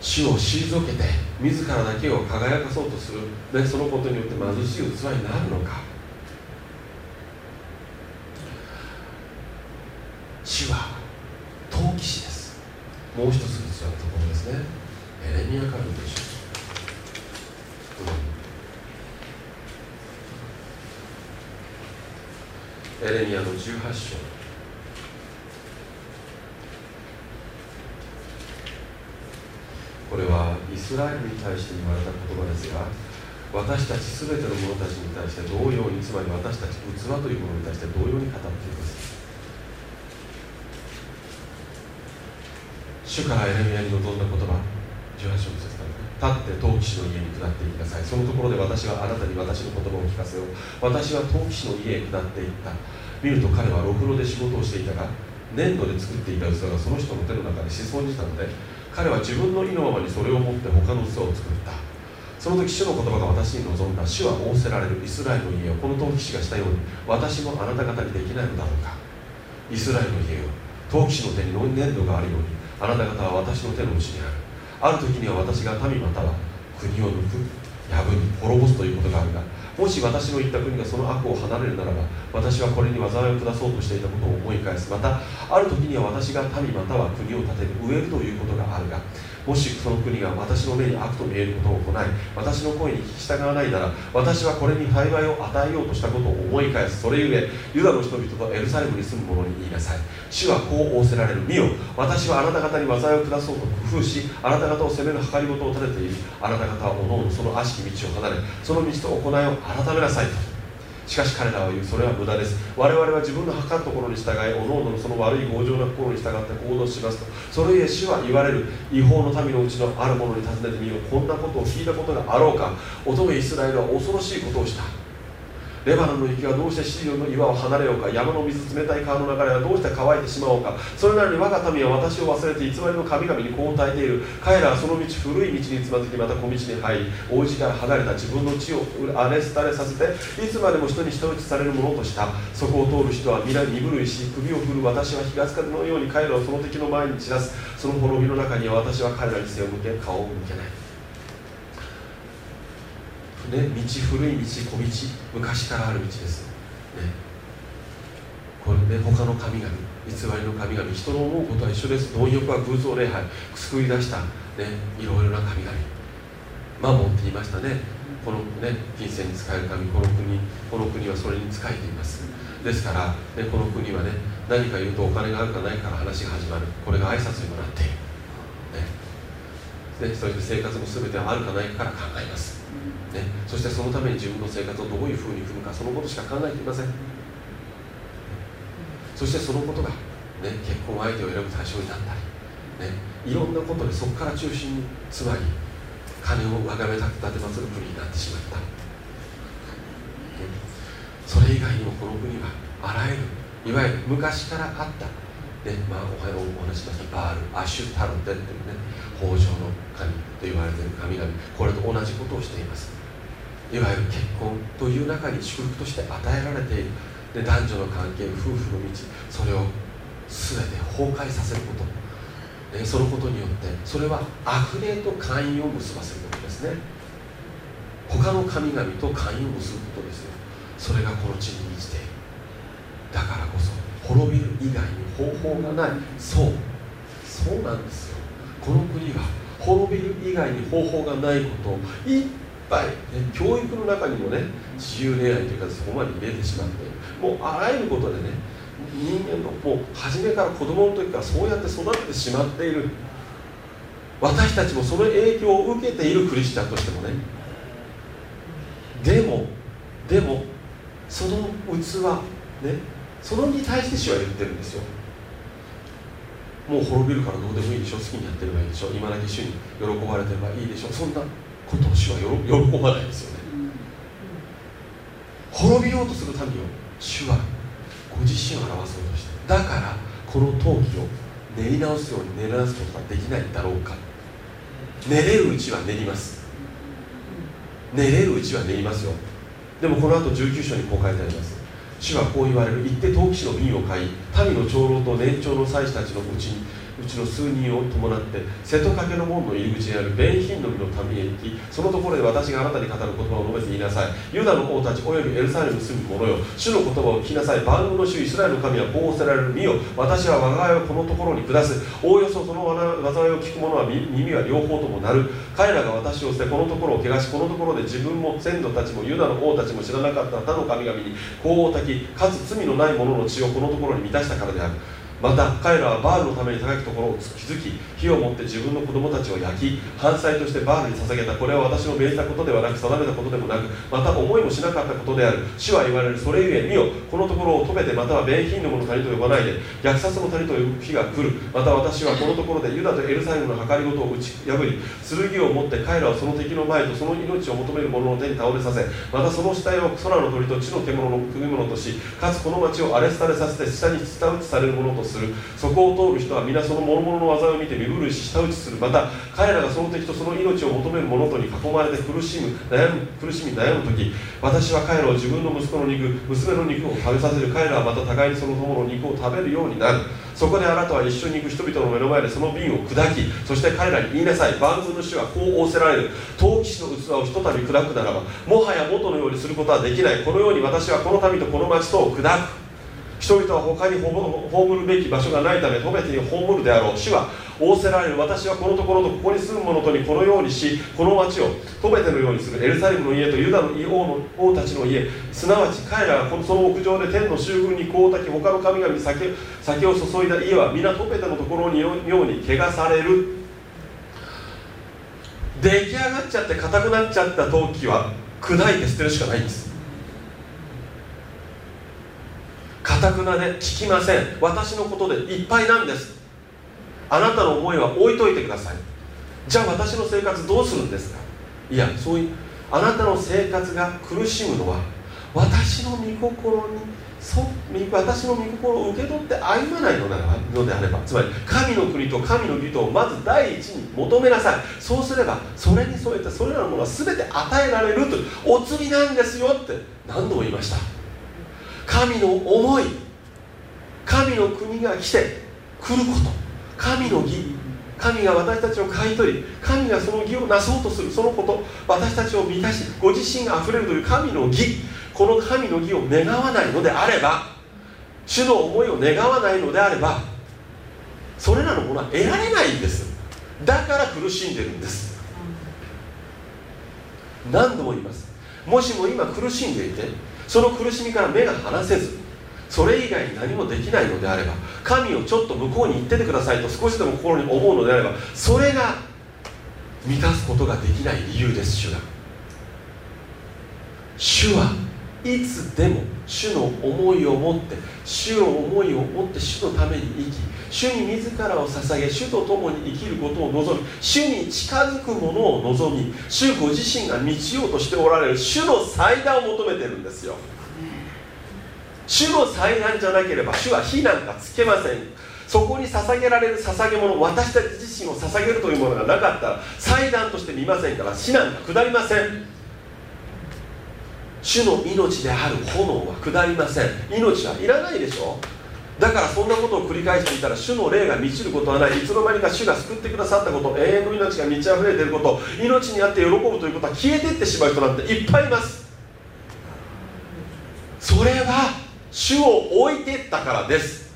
主を退けて自らだけを輝かそうとする、ね、そのことによって貧しい器になるのか。主は陶器師です。もう一つ器のところですね。エレミアからでしょう、うん、エレミアの18章。これはイスラエルに対して言われた言葉ですが私たちすべての者たちに対して同様につまり私たち器というものに対して同様に語っています。主からエレミアに臨んだ言葉。18章の説から立って陶器師の家に下っていきなさいそのところで私はあなたに私の言葉を聞かせよう。私は陶器師の家へ下っていった。見ると彼はろくろで仕事をしていたが粘土で作っていた器がその人の手の中でしそんじたので彼は自分の意のままにそれを持って他の器を作った。その時主の言葉が私に望んだ。主は仰せられる。イスラエルの家をこの陶器師がしたように私もあなた方にできないのだろうか。イスラエルの家を陶器師の手に粘土があるようにあなた方は私の手の内にある。ある時には私が民または国を抜く破に滅ぼすということがあるがもし私の言った国がその悪を離れるならば私はこれに災いを下そうとしていたことを思い返す。またある時には私が民または国を建てる植えるということがあるがもしその国が私の目に悪と見えることを行い私の声に聞き従わないなら私はこれに幸いを与えようとしたことを思い返す。それゆえユダの人々とエルサレムに住む者に言いなさい。主はこう仰せられる。見よ私はあなた方に災いを下そうと工夫しあなた方を責める計りごとを立てている。あなた方はおのおのその悪しき道を離れその道と行いを改めなさいと。しかし彼らは言うそれは無駄です。我々は自分の測るところに従いおのおののその悪い強情な心に従って行動しますと。それゆえ主は言われる。違法の民のうちのある者に尋ねてみよう。こんなことを聞いたことがあろうか。乙女イスラエルは恐ろしいことをした。レバノンの雪はどうしてシリオの岩を離れようか山の水冷たい川の流れはどうして乾いてしまおうか。それなのに我が民は私を忘れて偽りの神々にこう耐えている。彼らはその道古い道につまずきまた小道に入り大路から離れた自分の地を荒れ廃れさせていつまでも人に舌打ちされるものとした。そこを通る人は皆身震いし首を振る私は東風のように彼らをその敵の前に散らす。その滅びの中には私は彼らに背を向け顔を向けない。ね、道古い道小道昔からある道です、ね、これね他の神々偽りの神々人の思うことは一緒です。貪欲は偶像礼拝救い出した、ね、いろいろな神々。マモンって言いましたね。このね金銭に使える神この国この国はそれに仕えています。ですから、ね、この国はね何か言うとお金があるかないかから話が始まる。これが挨拶にもなっている。ね、ねそして生活の全てはあるかないかから考えます、ね、そしてそのために自分の生活をどういうふうに踏むかそのことしか考えていません。そしてそのことが、ね、結婚相手を選ぶ対象になったり、ね、いろんなことでそこから中心につまり金をわがめ立てまつる国になってしまった、ね、それ以外にもこの国はあらゆるいわゆる昔からあった、ねまあ、おはようお話しました。バールアシュタロテっていうね豊穣の神と言われている神々。これと同じことをしています。いわゆる結婚という中に祝福として与えられている。で男女の関係夫婦の道それを全て崩壊させること、ね、そのことによってそれは悪霊と会員を結ばせることですね。他の神々と会員を結ぶことですよ。それがこの地に満ちている。だからこそ滅びる以外に方法がない。そう。そうなんですよ。この国は滅びる以外に方法がないことをいっぱい、ね、教育の中にもね自由恋愛というかそこまで入れてしまってもうあらゆることでね人間のもう初めから子供の時からそうやって育ててしまっている。私たちもその影響を受けているクリスチャンとしてもね。でもでもその器ねそのに対して主は言ってるんですよ。もう滅びるからどうでもいいでしょ。好きにやってればいいでしょ。今だけ主に喜ばれてればいいでしょ。そんなことを主は喜ばないですよね。滅びようとする民を主はご自身を表そうとしてだからこの陶器を練り直すように練り直すことができないんだろうか。練れるうちは練ります。練れるうちは練りますよ。でもこの後19章にこう書いてあります主はこう言われる。行って陶器師の瓶を買い民の長老と年長の祭司たちのうちにうちの数人を伴って瀬戸掛の門の入り口にあるベンヒンの実の民へ行きそのところで私があなたに語る言葉を述べて言いなさい。ユダの王たちおよびエルサレムに住む者よ。主の言葉を聞きなさい。万軍の主イスラエルの神はこうおせられる身よ。私は我が輩をこのところに下す。おおよそその災いを聞く者は耳は両方ともなる。彼らが私を捨てこのところを汚しこのところで自分も先祖たちもユダの王たちも知らなかった他の神々に香をたきかつ罪のない者の血をこのところに満たししたからである。また彼らはバールのために高きところを築き火を持って自分の子供たちを焼き反祭としてバールに捧げたこれは私の命じたことではなく定めたことでもなくまた思いもしなかったことである主は言われるそれゆえ見よこのところを止めてまたは弁品のもの谷と呼ばないで虐殺の谷と呼ぶ日が来る。また私はこのところでユダとエルサレムの計りごとを打ち破り剣を持って彼らをその敵の前とその命を求める者の手に倒れさせまたその死体を空の鳥と地の獣の食い物としかつこの町を荒れ廃れさせて下に舌打ちされるものとする。そこを通る人は皆その諸々の技を見て身震いし舌打ちするまた彼らがその敵とその命を求める者とに囲まれて苦しむ悩む苦しみ悩む時私は彼らを自分の息子の肉娘の肉を食べさせる彼らはまた互いにその友の肉を食べるようになる。そこであなたは一緒に行く人々の目の前でその瓶を砕きそして彼らに言いなさい。万軍の主はこう仰せられる。陶器師の器をひとたび砕くならばもはや元のようにすることはできない。このように私はこの民とこの町とを砕く。人々は他に葬るべき場所がないため止めてに葬るであろう。主は仰せられる。私はこのところとここに住む者とにこのようにしこの町を止めてのようにする。エルサレムの家とユダの王の王たちの家すなわち彼らがその屋上で天の衆軍にこうたき他の神々に酒酒を注いだ家は皆止めてのところにように汚される。出来上がっちゃって硬くなっちゃった陶器は砕いて捨てるしかないんです。かくなで聞きません。私のことでいっぱいなんです。あなたの思いは置いといてください。じゃあ私の生活どうするんですか？いやそういうあなたの生活が苦しむのは私の御心にそ私の御心を受け取って歩まないのならのであればつまり神の国と神の義とをまず第一に求めなさい。そうすればそれに添えてそれらのものは全て与えられるとお釣りなんですよって何度も言いました。神の思い神の国が来て来ること神の義神が私たちを買い取り神がその義をなそうとするそのこと私たちを満たしご自身があふれるという神の義この神の義を願わないのであれば主の思いを願わないのであればそれらのものは得られないんです。だから苦しんでるんです。何度も言います。もしも今苦しんでいてその苦しみから目が離せずそれ以外に何もできないのであれば神をちょっと向こうに行っててくださいと少しでも心に思うのであればそれが満たすことができない理由です主が。主はいつでも主の思いを持って主の思いを持って主のために生き主に自らを捧げ主と共に生きることを望み主に近づくものを望み主ご自身が満ちようとしておられる主の祭壇を求めてるんですよ。主の祭壇じゃなければ主は火なんかつけません。そこに捧げられる捧げ物私たち自身を捧げるというものがなかったら祭壇として見ませんから火なんか下りません。主の命である炎は下りません。命はいらないでしょ。だからそんなことを繰り返していたら主の霊が満ちることはない。いつの間にか主が救ってくださったこと永遠の命が満ち溢れていること命にあって喜ぶということは消えていってしまう人なんていっぱいいます。それは主を置いていったからです。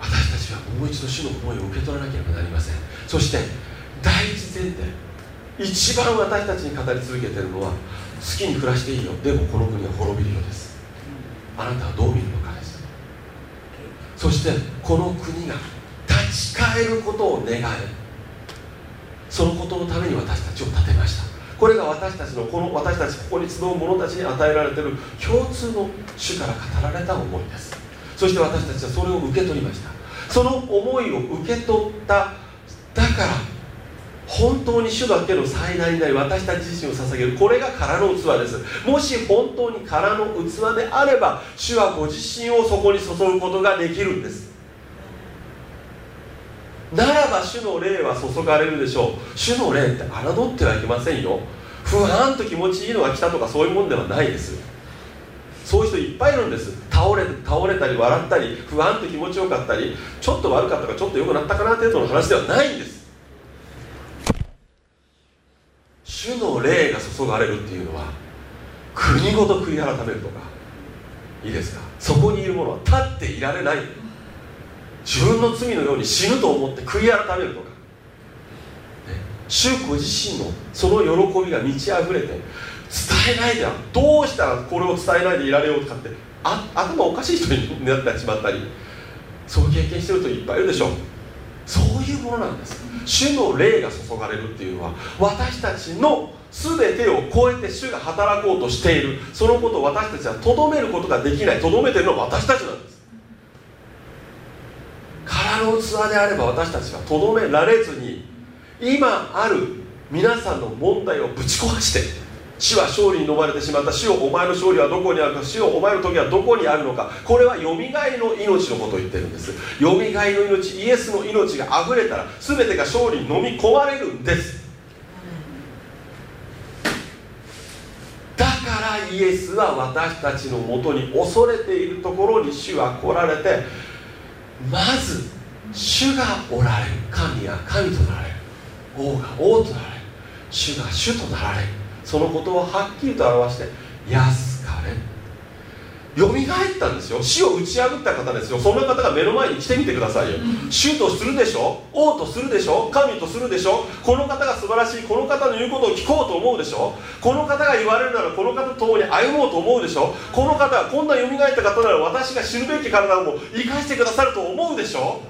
私たちはもう一度主の思いを受け取らなければなりません。そして第一前提。一番私たちに語り続けているのは好きに暮らしていいよ。でもこの国は滅びるようです。あなたはどう見るのか。そしてこの国が立ち返ることを願いそのことのために私たちを立てました。これが私たちのこの私たちここに集う者たちに与えられている共通の主から語られた思いです。そして私たちはそれを受け取りました。その思いを受け取っただから本当に主だけの最大になり私たち自身を捧げるこれが空の器です。もし本当に空の器であれば主はご自身をそこに注ぐことができるんです。ならば主の霊は注がれるでしょう。主の霊って侮ってはいけませんよ。不安と気持ちいいのが来たとかそういうもんではないです。そういう人いっぱいいるんです。倒れ倒れたり笑ったり不安と気持ちよかったりちょっと悪かったかちょっと良くなったかな程度の話ではないんです。主の霊が注がれるっていうのは国ごと悔い改めるとかいいですか？そこにいる者は立っていられない。自分の罪のように死ぬと思って悔い改めるとか、ね、主ご自身のその喜びが満ち溢れて伝えないではどうしたらこれを伝えないでいられようとかってあ頭おかしい人になってしまったりそういう経験してる人いっぱいいるでしょ。うそういうものなんです。主の霊が注がれるっていうのは私たちの全てを超えて主が働こうとしている。そのことを私たちはとどめることができない。とどめてるのは私たちなんです。空の器であれば私たちはとどめられずに今ある皆さんの問題をぶち壊して死は勝利に飲まれてしまった。死をお前の勝利はどこにあるか死をお前の時はどこにあるのか。これはよみがえの命のことを言ってるんです。よみがえの命イエスの命があふれたら全てが勝利に飲み込まれるんです。だからイエスは私たちのもとに恐れているところに主は来られてまず主がおられる。神が神となられる。王が王となられる。主が主となられる。そのことをはっきりと表して安かれよみがえったんですよ。死を打ち破った方ですよ。そんな方が目の前に来てみてくださいよ。主とするでしょ？王とするでしょ？神とするでしょ？この方が素晴らしい。この方の言うことを聞こうと思うでしょ？この方が言われるならこの方と共に歩もうと思うでしょ？この方はこんなよみがえった方なら私が知るべき体をも生かしてくださると思うでしょ？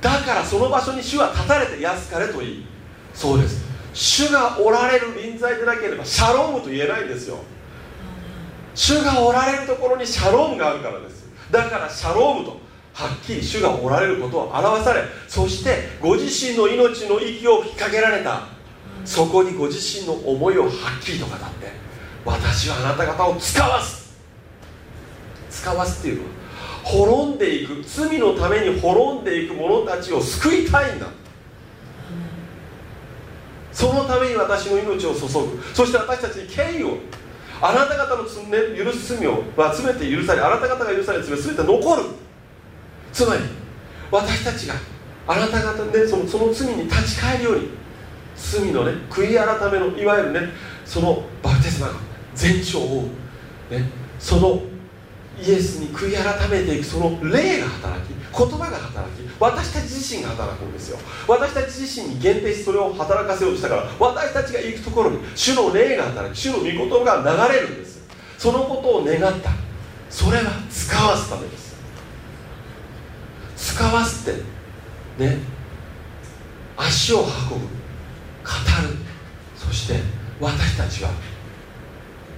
だからその場所に主は立たれて安かれといいそうです主がおられる臨在でなければシャロームと言えないんですよ。主がおられるところにシャロームがあるからです。だからシャロームとはっきり主がおられることを表されそしてご自身の命の息を吹きかけられた。そこにご自身の思いをはっきりと語って私はあなた方を使わす。使わすっていうのは滅んでいく罪のために滅んでいく者たちを救いたいんだ。そのために私の命を注ぐ。そして私たちに敬意をあなた方の、許す罪を、まあ、全て許されあなた方が許される罪は全て残る。つまり私たちがあなた方で、そのその罪に立ち返るように罪のね悔い改めのいわゆるねそのバプテスマが全長をねそのイエスに悔い改めていくその霊が働き言葉が働き私たち自身が働くんですよ。私たち自身に限定してそれを働かせようとしたから私たちが行くところに主の霊が働き主の御言葉が流れるんです。そのことを願った。それは使わすためです。使わすってね足を運ぶ語る。そして私たちは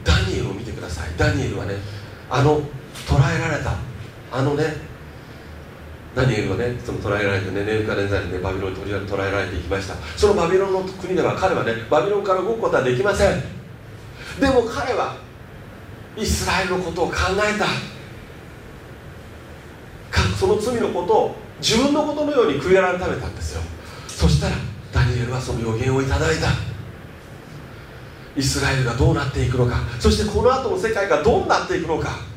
ダニエルを見てください。ダニエルはねあの捕らえられたあのねダニエルはねその捕らえられてねネルカネザルにねバビロンに捕らえられていきました。そのバビロンの国では彼はねバビロンから動くことはできません。でも彼はイスラエルのことを考えた。その罪のことを自分のことのように悔い改めたんですよ。そしたらダニエルはその予言をいただいた。イスラエルがどうなっていくのか。そしてこの後の世界がどうなっていくのか。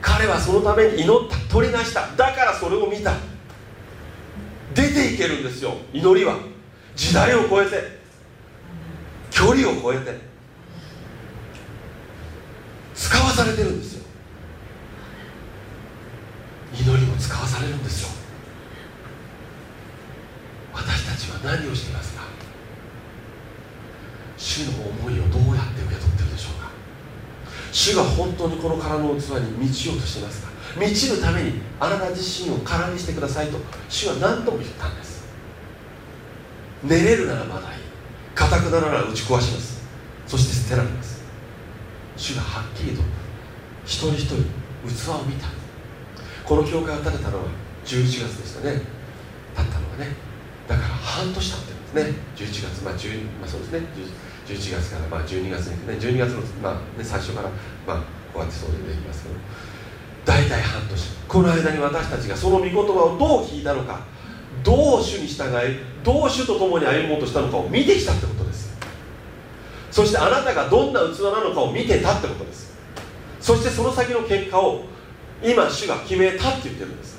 彼はそのために祈った取り出した。だからそれを見た。出ていけるんですよ。祈りは。時代を超えて。距離を超えて。使わされてるんですよ。祈りも使わされるんですよ。私たちは何をしていますか？主の思いをどうやって受け取ってるでしょうか？主が本当にこの空の器に満ちようとしていますか？満ちるためにあなた自身を空にしてくださいと主は何度も言ったんです。寝れるならまだいい。硬くならなら打ち壊します。そして捨てられます。主がはっきりと一人一人器を見た。この教会を建てたのは11月でしたね。建ったのはね。だから半年経ってるんですね。11月まあ10、まあ、そうですね。11月からまあ12月にね。12月の、まあね、最初からまあこうやってそうでできますけど。大体半年。この間に私たちがその御言葉をどう聞いたのかどう主に従いどう主と共に歩もうとしたのかを見てきたってことです。そしてあなたがどんな器なのかを見てたってことです。そしてその先の結果を今主が決めたって言ってるんです。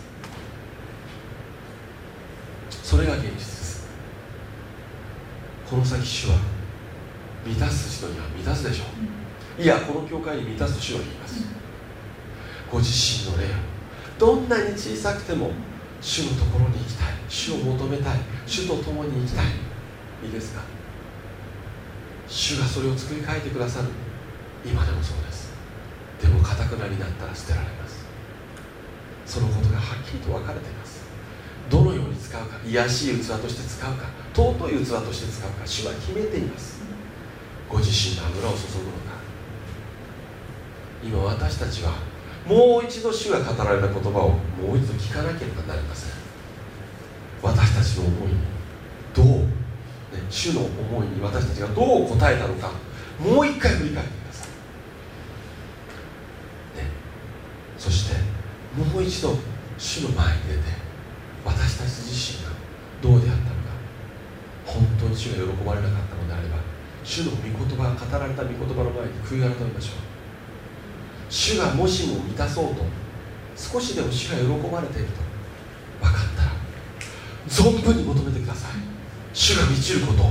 それが現実です。この先主は満たす人には満たすでしょ。ういやこの教会に満たすと主は言います。ご自身の霊をどんなに小さくても主のところに行きたい。主を求めたい。主と共に行きたい。いいですか。主がそれを作り変えてくださる。今でもそうです。でもかたくなになったら捨てられます。そのことがはっきりと分かれています。どのように使うか。癒しい器として使うか。尊い器として使うか。主は決めていますご自身の油を注ぐのか。今私たちはもう一度主が語られた言葉をもう一度聞かなければなりません。私たちの思いにどう、ね、主の思いに私たちがどう答えたのかもう一回振り返ってください、ね、そしてもう一度主の前に出て私たち自身がどうであったのか。本当に主が喜ばれなかったのであれば主の御言葉が語られた御言葉の前に悔い改めましょう。主がもしも満たそうと少しでも主が喜ばれていると分かったら存分に求めてください。主が満ちること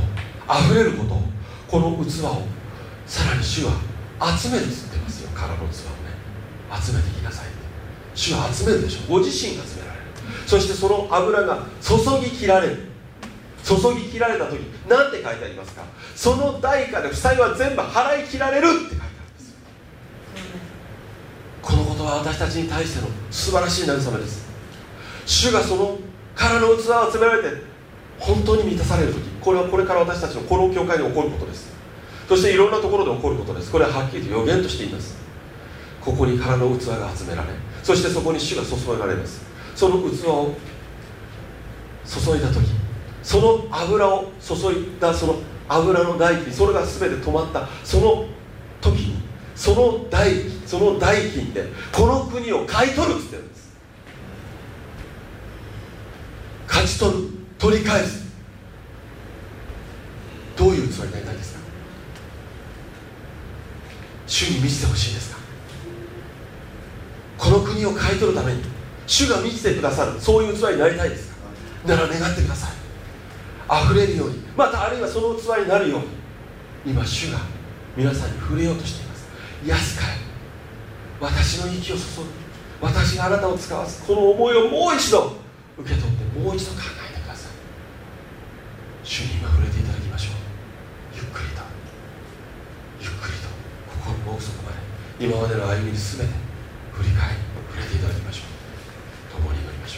溢れることこの器をさらに主は集めるっつってますよ。空の器をね。集めてきなさい。って主は集めるでしょ。ご自身が集められる。そしてその油が注ぎ切られる。注ぎ切られた時何て書いてありますか？その代価で負債は全部払い切られるって書いてあるんです。このことは私たちに対しての素晴らしい慰めです。主がその空の器を集められて本当に満たされる時これはこれから私たちのこの教会に起こることです。そしていろんなところで起こることです。これははっきりと予言としています。ここに空の器が集められそしてそこに主が注がれますその器を注いだ時その油を注いだその油の代金それが全て止まった。その時にその代その代金でこの国を買い取るって言ってるんです。勝ち取る取り返す。どういう器になりたいですか？主に満ちてほしいですか？この国を買い取るために主が満ちてくださるそういう器になりたいですか？なら願ってください。溢れるようにまたあるいはその器になるように今主が皆さんに触れようとしています。安かれ私の息を注ぐ。私があなたを使わすこの思いをもう一度受け取ってもう一度考えてください。主に今触れていただきましょう。ゆっくりと。ゆっくりと。心の奥底まで。今までの歩みに全て振り返り触れていただきましょう。共に祈りましょう。